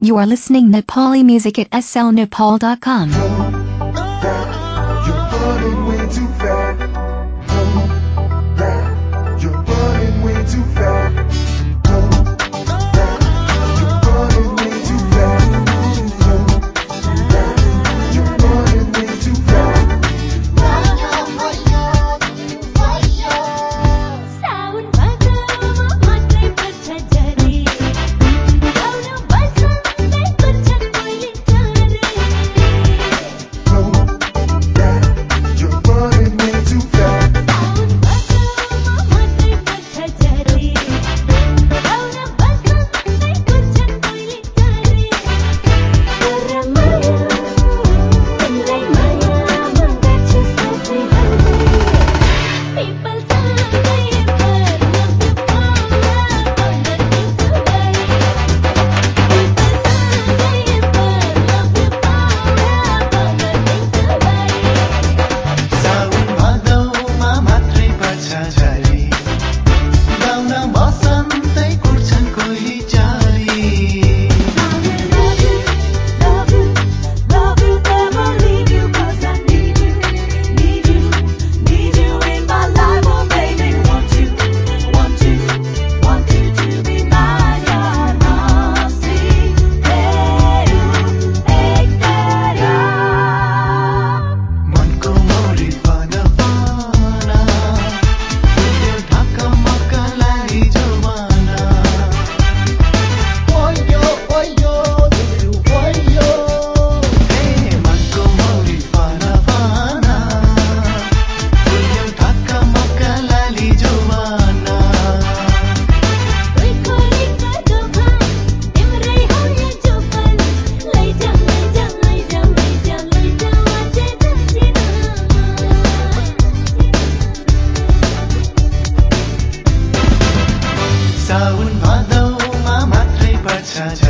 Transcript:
You are listening Nepali music at slnepal.com. फागुन भदौमा मात्रै पर्छ